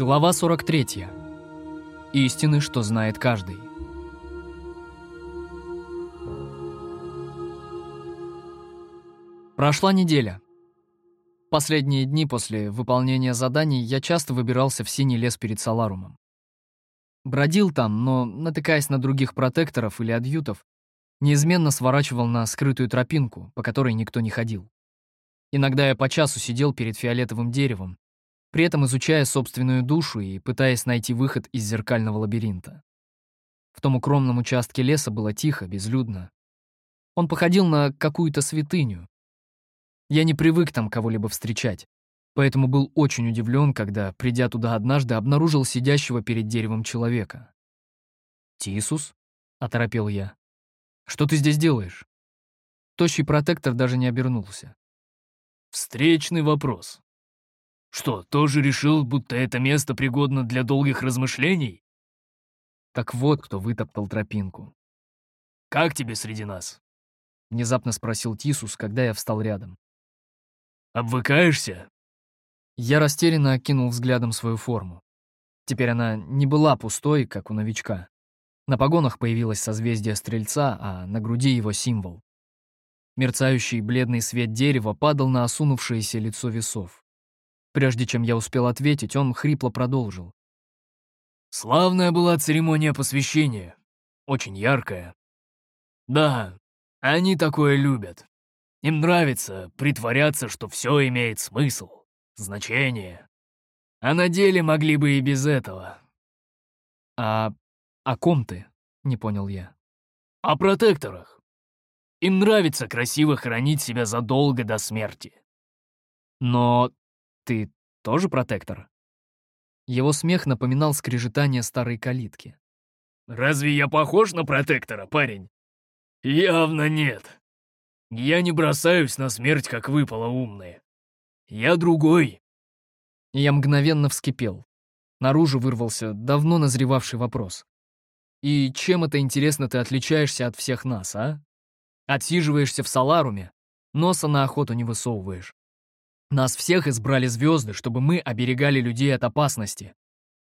Глава 43. Истины, что знает каждый. Прошла неделя. Последние дни после выполнения заданий я часто выбирался в синий лес перед Саларумом. Бродил там, но, натыкаясь на других протекторов или адъютов, неизменно сворачивал на скрытую тропинку, по которой никто не ходил. Иногда я по часу сидел перед фиолетовым деревом, при этом изучая собственную душу и пытаясь найти выход из зеркального лабиринта. В том укромном участке леса было тихо, безлюдно. Он походил на какую-то святыню. Я не привык там кого-либо встречать, поэтому был очень удивлен, когда, придя туда однажды, обнаружил сидящего перед деревом человека. «Тисус?» — оторопел я. «Что ты здесь делаешь?» Тощий протектор даже не обернулся. «Встречный вопрос», что, тоже решил, будто это место пригодно для долгих размышлений? Так вот, кто вытоптал тропинку. «Как тебе среди нас?» — внезапно спросил Тисус, когда я встал рядом. «Обвыкаешься?» Я растерянно окинул взглядом свою форму. Теперь она не была пустой, как у новичка. На погонах появилось созвездие Стрельца, а на груди его символ. Мерцающий бледный свет дерева падал на осунувшееся лицо весов. Прежде чем я успел ответить, он хрипло продолжил. «Славная была церемония посвящения. Очень яркая. Да, они такое любят. Им нравится притворяться, что все имеет смысл, значение. А на деле могли бы и без этого». «А о ком ты?» — не понял я. «О протекторах. Им нравится красиво хранить себя задолго до смерти. Но ты тоже протектор?» Его смех напоминал скрежетание старой калитки. «Разве я похож на протектора, парень?» «Явно нет. Я не бросаюсь на смерть, как выпало умное. Я другой». Я мгновенно вскипел. Наружу вырвался давно назревавший вопрос. «И чем это, интересно, ты отличаешься от всех нас, а? Отсиживаешься в Саларуме, носа на охоту не высовываешь. Нас всех избрали звезды, чтобы мы оберегали людей от опасности.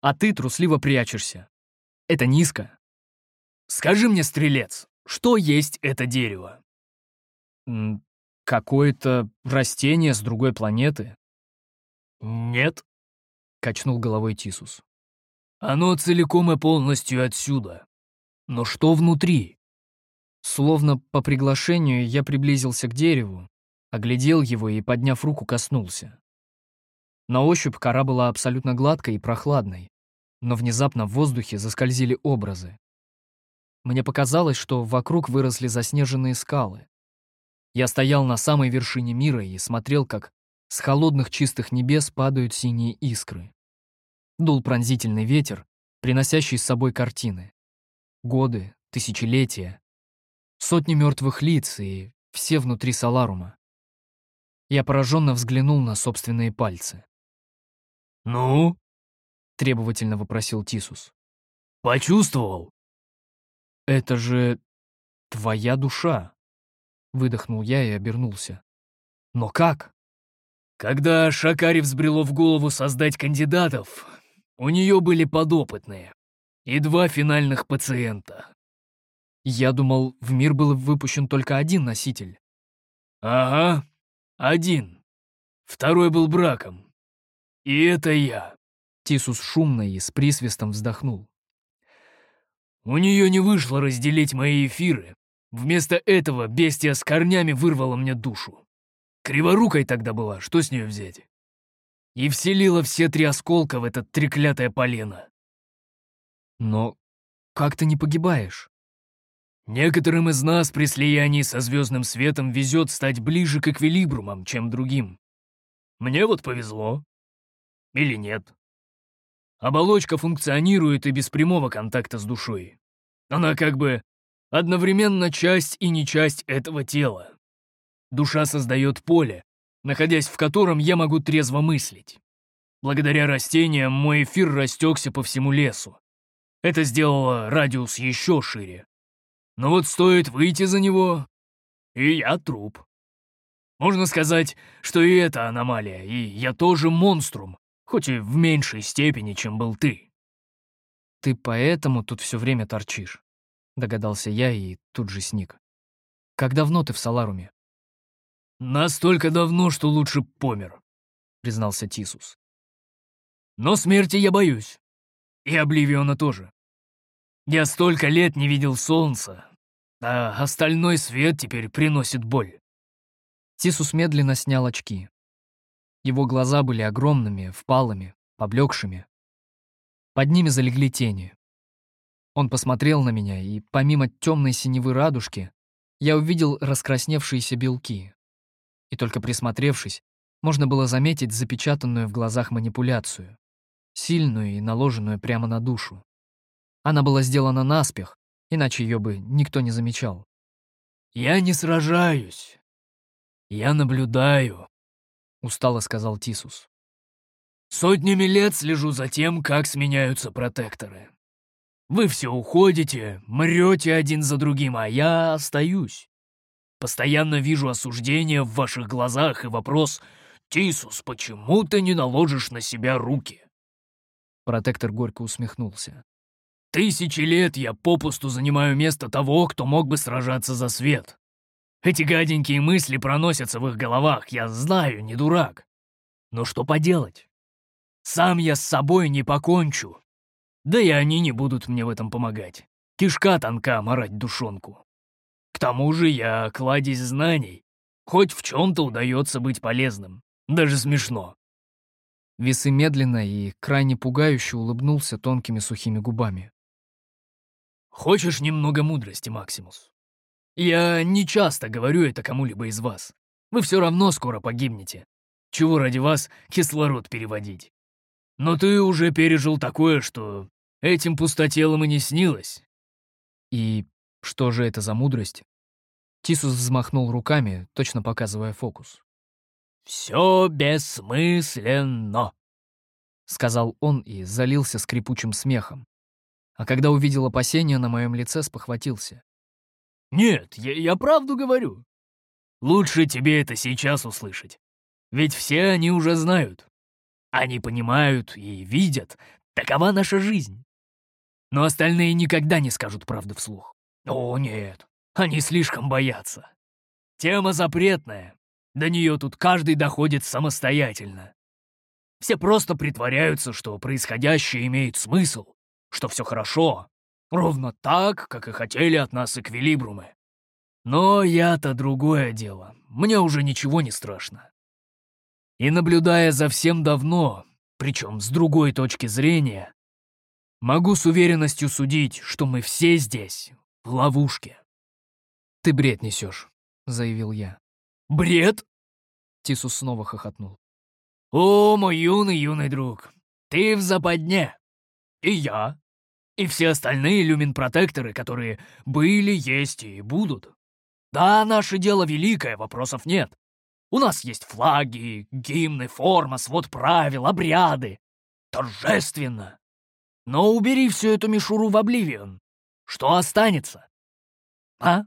А ты трусливо прячешься. Это низко. Скажи мне, стрелец, что есть это дерево? Какое-то растение с другой планеты. Нет, качнул головой Тисус. Оно целиком и полностью отсюда. Но что внутри? Словно по приглашению я приблизился к дереву, оглядел его и, подняв руку, коснулся. На ощупь кора была абсолютно гладкой и прохладной, но внезапно в воздухе заскользили образы. Мне показалось, что вокруг выросли заснеженные скалы. Я стоял на самой вершине мира и смотрел, как с холодных чистых небес падают синие искры. Дул пронзительный ветер, приносящий с собой картины. Годы, тысячелетия, сотни мертвых лиц и все внутри Саларума. Я пораженно взглянул на собственные пальцы. «Ну?» — требовательно вопросил Тисус. «Почувствовал?» «Это же твоя душа», — выдохнул я и обернулся. «Но как?» Когда Шакари взбрело в голову создать кандидатов, у нее были подопытные и два финальных пациента. Я думал, в мир был выпущен только один носитель. Ага, один. Второй был браком. И это я. Тисус шумно и с присвистом вздохнул. У нее не вышло разделить мои эфиры. Вместо этого бестия с корнями вырвала мне душу. Криворукой тогда была, что с нее взять? И вселила все три осколка в это треклятое полено. Но как ты не погибаешь? Некоторым из нас при слиянии со звездным светом везет стать ближе к эквилибрумам, чем другим. Мне вот повезло. Или нет. Оболочка функционирует и без прямого контакта с душой. Она как бы одновременно часть и не часть этого тела. Душа создает поле, находясь в котором я могу трезво мыслить. Благодаря растениям мой эфир растекся по всему лесу. Это сделало радиус еще шире. Но вот стоит выйти за него, и я труп. Можно сказать, что и это аномалия, и я тоже монструм, хоть и в меньшей степени, чем был ты. Ты поэтому тут все время торчишь, догадался я и тут же сник. Как давно ты в Саларуме? Настолько давно, что лучше помер, признался Тисус. Но смерти я боюсь. И Обливиона тоже. Я столько лет не видел солнца, а остальной свет теперь приносит боль. Тисус медленно снял очки. Его глаза были огромными, впалыми, поблекшими. Под ними залегли тени. Он посмотрел на меня, и помимо темной синевы радужки, я увидел раскрасневшиеся белки. И только присмотревшись, можно было заметить запечатанную в глазах манипуляцию, сильную и наложенную прямо на душу. Она была сделана наспех, иначе ее бы никто не замечал. «Я не сражаюсь. Я наблюдаю», — устало сказал Тисус. «Сотнями лет слежу за тем, как сменяются протекторы. Вы все уходите, мрете один за другим, а я остаюсь. Постоянно вижу осуждение в ваших глазах и вопрос «Тисус, почему ты не наложишь на себя руки?» Протектор горько усмехнулся. Тысячи лет я попусту занимаю место того, кто мог бы сражаться за свет. Эти гаденькие мысли проносятся в их головах, я знаю, не дурак. Но что поделать? Сам я с собой не покончу. Да и они не будут мне в этом помогать. Кишка тонка морать душонку. К тому же я кладезь знаний. Хоть в чем-то удается быть полезным. Даже смешно. Весы медленно и крайне пугающе улыбнулся тонкими сухими губами. Хочешь немного мудрости, Максимус? Я не часто говорю это кому-либо из вас. Вы все равно скоро погибнете. Чего ради вас кислород переводить? Но ты уже пережил такое, что этим пустотелом и не снилось. И что же это за мудрость? Тисус взмахнул руками, точно показывая фокус. «Все бессмысленно», — сказал он и залился скрипучим смехом а когда увидел опасения на моем лице, спохватился. «Нет, я, я правду говорю. Лучше тебе это сейчас услышать. Ведь все они уже знают. Они понимают и видят, такова наша жизнь. Но остальные никогда не скажут правду вслух. О, нет, они слишком боятся. Тема запретная. До нее тут каждый доходит самостоятельно. Все просто притворяются, что происходящее имеет смысл, что все хорошо, ровно так, как и хотели от нас эквилибрумы. Но я-то другое дело, мне уже ничего не страшно. И наблюдая за всем давно, причем с другой точки зрения, могу с уверенностью судить, что мы все здесь, в ловушке. «Ты бред несешь», — заявил я. «Бред?» Тисус снова хохотнул. «О, мой юный-юный друг, ты в западне. И я, и все остальные люмин-протекторы, которые были, есть и будут. Да, наше дело великое, вопросов нет. У нас есть флаги, гимны, форма, свод правил, обряды. Торжественно. Но убери всю эту мишуру в Обливион. Что останется? А?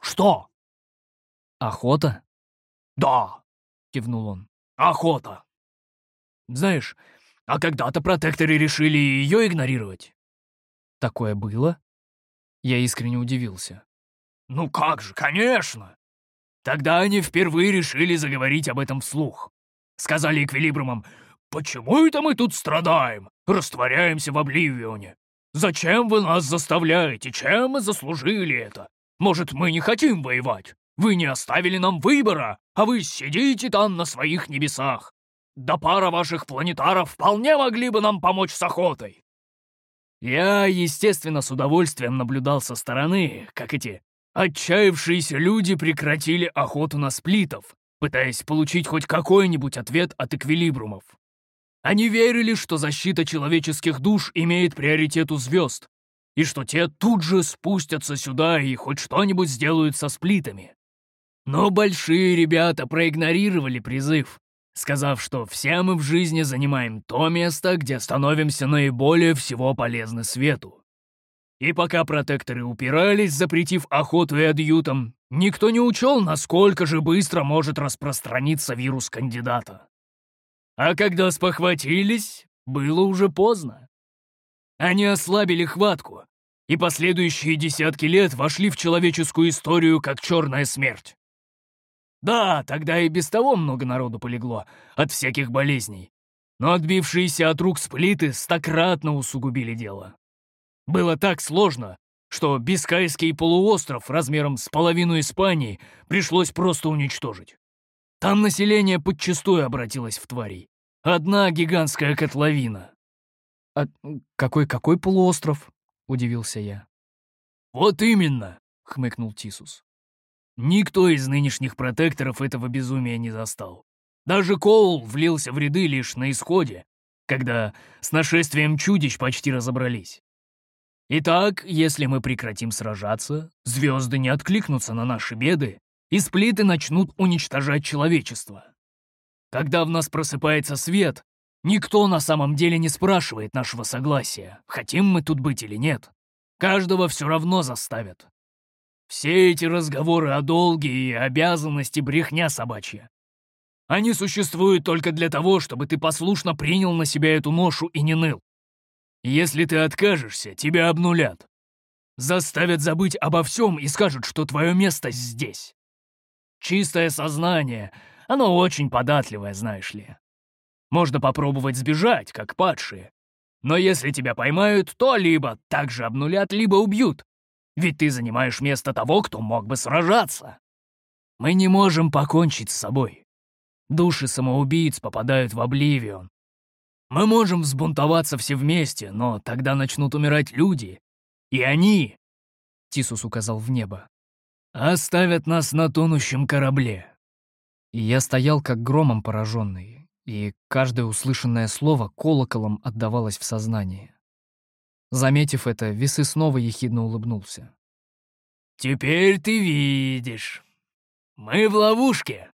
Что? Охота? Да, кивнул он. Охота. Знаешь, а когда-то протекторы решили ее игнорировать. Такое было? Я искренне удивился. Ну как же, конечно. Тогда они впервые решили заговорить об этом вслух. Сказали эквилибрумам, «Почему это мы тут страдаем? Растворяемся в Обливионе. Зачем вы нас заставляете? Чем мы заслужили это? Может, мы не хотим воевать? Вы не оставили нам выбора, а вы сидите там на своих небесах. Да пара ваших планетаров вполне могли бы нам помочь с охотой. Я, естественно, с удовольствием наблюдал со стороны, как эти отчаявшиеся люди прекратили охоту на сплитов, пытаясь получить хоть какой-нибудь ответ от эквилибрумов. Они верили, что защита человеческих душ имеет приоритет у звезд, и что те тут же спустятся сюда и хоть что-нибудь сделают со сплитами. Но большие ребята проигнорировали призыв, сказав, что все мы в жизни занимаем то место, где становимся наиболее всего полезны свету. И пока протекторы упирались, запретив охоту и адъютам, никто не учел, насколько же быстро может распространиться вирус кандидата. А когда спохватились, было уже поздно. Они ослабили хватку, и последующие десятки лет вошли в человеческую историю как черная смерть. Да, тогда и без того много народу полегло от всяких болезней, но отбившиеся от рук сплиты стократно усугубили дело. Было так сложно, что Бискайский полуостров размером с половину Испании пришлось просто уничтожить. Там население подчастую обратилось в тварей. Одна гигантская котловина. «А какой-какой полуостров?» — удивился я. «Вот именно!» — хмыкнул Тисус. Никто из нынешних протекторов этого безумия не застал. Даже Коул влился в ряды лишь на исходе, когда с нашествием чудищ почти разобрались. Итак, если мы прекратим сражаться, звезды не откликнутся на наши беды, и сплиты начнут уничтожать человечество. Когда в нас просыпается свет, никто на самом деле не спрашивает нашего согласия, хотим мы тут быть или нет. Каждого все равно заставят. Все эти разговоры о долге и обязанности брехня собачья. Они существуют только для того, чтобы ты послушно принял на себя эту ношу и не ныл. Если ты откажешься, тебя обнулят. Заставят забыть обо всем и скажут, что твое место здесь. Чистое сознание, оно очень податливое, знаешь ли. Можно попробовать сбежать, как падшие. Но если тебя поймают, то либо так же обнулят, либо убьют. Ведь ты занимаешь место того, кто мог бы сражаться. Мы не можем покончить с собой. Души самоубийц попадают в Обливион, мы можем взбунтоваться все вместе, но тогда начнут умирать люди. И они, — Тисус указал в небо, — оставят нас на тонущем корабле. И я стоял как громом пораженный, и каждое услышанное слово колоколом отдавалось в сознании. Заметив это, Весы снова ехидно улыбнулся. «Теперь ты видишь. Мы в ловушке.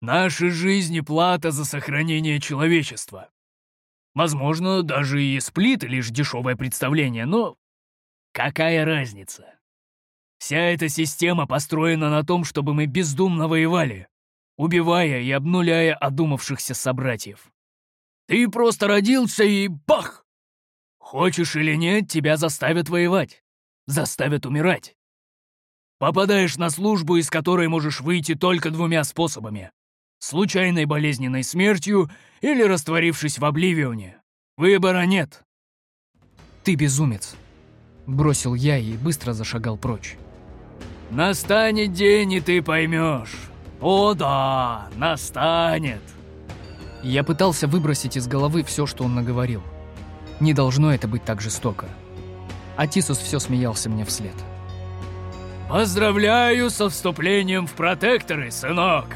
Наши жизни — плата за сохранение человечества. Возможно, даже и сплит — лишь дешевое представление, но какая разница? Вся эта система построена на том, чтобы мы бездумно воевали, убивая и обнуляя одумавшихся собратьев. Ты просто родился и бах! Хочешь или нет, тебя заставят воевать, заставят умирать. Попадаешь на службу, из которой можешь выйти только двумя способами случайной болезненной смертью или растворившись в обливионе. Выбора нет. Ты безумец. Бросил я и быстро зашагал прочь. Настанет день, и ты поймешь. О да, настанет. Я пытался выбросить из головы все, что он наговорил. Не должно это быть так жестоко. Атисус все смеялся мне вслед. «Поздравляю со вступлением в протекторы, сынок!»